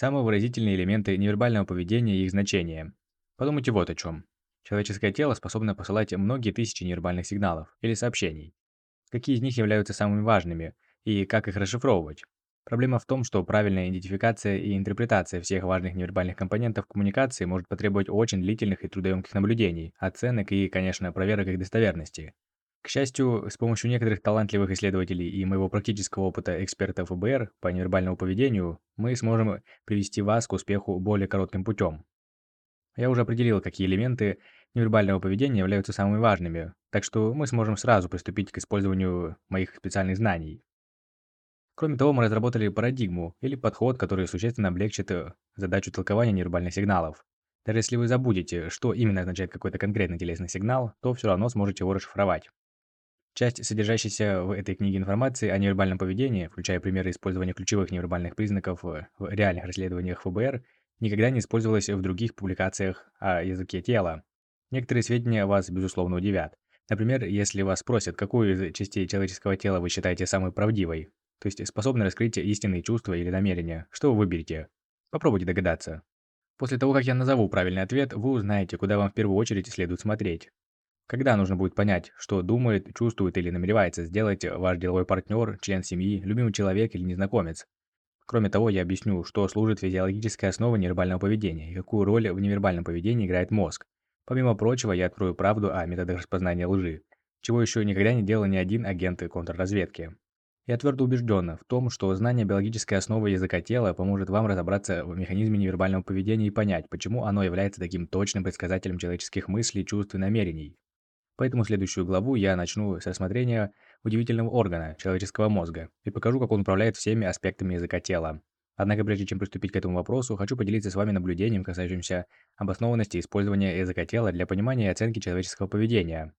Самые выразительные элементы невербального поведения и их значение. Подумайте вот о чем. Человеческое тело способно посылать многие тысячи невербальных сигналов или сообщений. Какие из них являются самыми важными и как их расшифровывать? Проблема в том, что правильная идентификация и интерпретация всех важных невербальных компонентов коммуникации может потребовать очень длительных и трудоемких наблюдений, оценок и, конечно, проверок их достоверности. К счастью, с помощью некоторых талантливых исследователей и моего практического опыта эксперта ФБР по невербальному поведению, мы сможем привести вас к успеху более коротким путем. Я уже определил, какие элементы невербального поведения являются самыми важными, так что мы сможем сразу приступить к использованию моих специальных знаний. Кроме того, мы разработали парадигму или подход, который существенно облегчит э, задачу толкования невербальных сигналов. Даже если вы забудете, что именно означает какой-то конкретный телесный сигнал, то все равно сможете его расшифровать. Часть содержащейся в этой книге информации о невербальном поведении, включая примеры использования ключевых невербальных признаков в реальных расследованиях ФБР, никогда не использовалась в других публикациях о языке тела. Некоторые сведения вас, безусловно, удивят. Например, если вас спросят, какую из частей человеческого тела вы считаете самой правдивой, то есть способны раскрыть истинные чувства или намерения, что вы выберете? Попробуйте догадаться. После того, как я назову правильный ответ, вы узнаете, куда вам в первую очередь следует смотреть. Когда нужно будет понять, что думает, чувствует или намеревается сделать ваш деловой партнер, член семьи, любимый человек или незнакомец. Кроме того, я объясню, что служит физиологической основой невербального поведения и какую роль в невербальном поведении играет мозг. Помимо прочего, я открою правду о методах распознания лжи, чего еще никогда не делал ни один агент контрразведки. Я твердо убежден в том, что знание биологической основы языка тела поможет вам разобраться в механизме невербального поведения и понять, почему оно является таким точным предсказателем человеческих мыслей, чувств и намерений. Поэтому следующую главу я начну с рассмотрения удивительного органа человеческого мозга и покажу, как он управляет всеми аспектами языка тела. Однако прежде чем приступить к этому вопросу, хочу поделиться с вами наблюдением, касающимся обоснованности использования языка тела для понимания и оценки человеческого поведения.